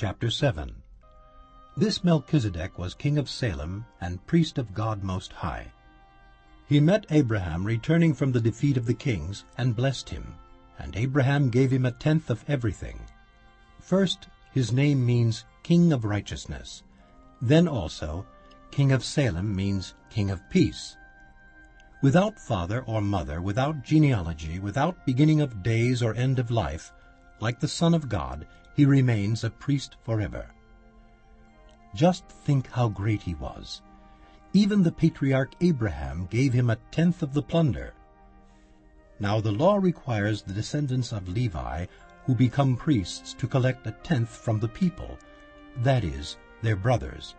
Chapter 7 This Melchizedek was king of Salem and priest of God Most High. He met Abraham returning from the defeat of the kings and blessed him, and Abraham gave him a tenth of everything. First, his name means King of Righteousness. Then also, King of Salem means King of Peace. Without father or mother, without genealogy, without beginning of days or end of life, like the Son of God, he remains a priest forever. Just think how great he was. Even the patriarch Abraham gave him a tenth of the plunder. Now the law requires the descendants of Levi who become priests to collect a tenth from the people, that is, their brothers,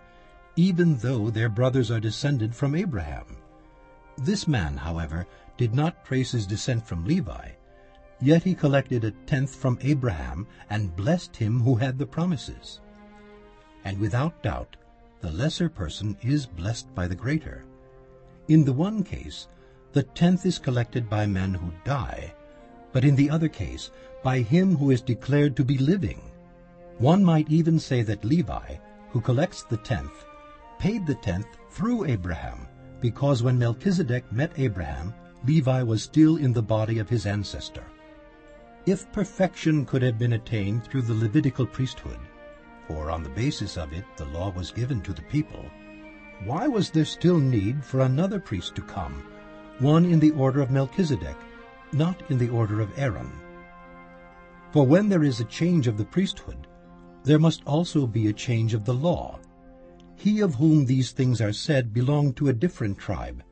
even though their brothers are descended from Abraham. This man, however, did not trace his descent from Levi, yet he collected a tenth from Abraham and blessed him who had the promises. And without doubt, the lesser person is blessed by the greater. In the one case, the tenth is collected by men who die, but in the other case, by him who is declared to be living. One might even say that Levi, who collects the tenth, paid the tenth through Abraham, because when Melchizedek met Abraham, Levi was still in the body of his ancestor. If perfection could have been attained through the Levitical priesthood, for on the basis of it the law was given to the people, why was there still need for another priest to come, one in the order of Melchizedek, not in the order of Aaron? For when there is a change of the priesthood, there must also be a change of the law. He of whom these things are said belonged to a different tribe,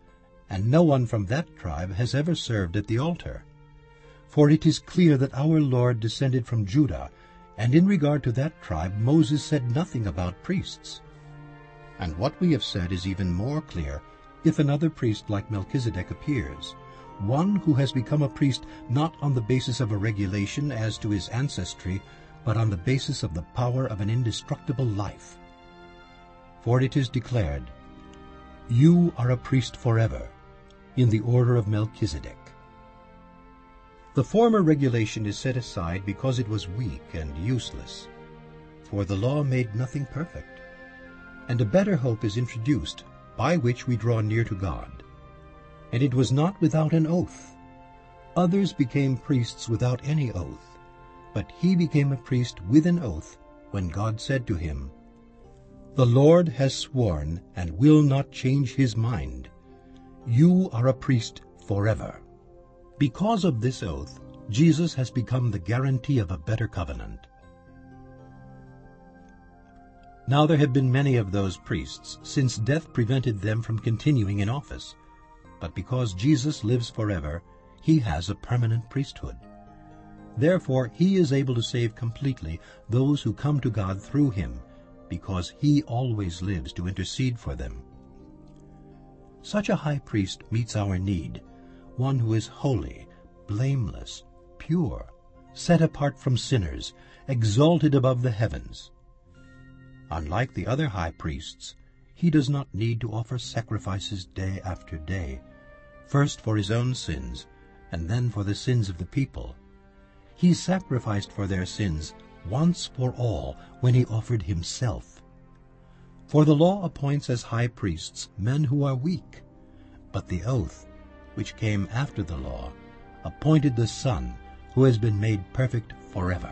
and no one from that tribe has ever served at the altar. For it is clear that our Lord descended from Judah, and in regard to that tribe Moses said nothing about priests. And what we have said is even more clear if another priest like Melchizedek appears, one who has become a priest not on the basis of a regulation as to his ancestry, but on the basis of the power of an indestructible life. For it is declared, You are a priest forever, in the order of Melchizedek. The former regulation is set aside because it was weak and useless, for the law made nothing perfect. And a better hope is introduced, by which we draw near to God. And it was not without an oath. Others became priests without any oath, but he became a priest with an oath when God said to him, The Lord has sworn and will not change his mind. You are a priest forever. Because of this oath, Jesus has become the guarantee of a better covenant. Now there have been many of those priests, since death prevented them from continuing in office. But because Jesus lives forever, he has a permanent priesthood. Therefore he is able to save completely those who come to God through him, because he always lives to intercede for them. Such a high priest meets our need, one who is holy, blameless, pure, set apart from sinners, exalted above the heavens. Unlike the other high priests, he does not need to offer sacrifices day after day, first for his own sins, and then for the sins of the people. He sacrificed for their sins once for all when he offered himself. For the law appoints as high priests men who are weak, but the oath which came after the law, appointed the Son, who has been made perfect forever.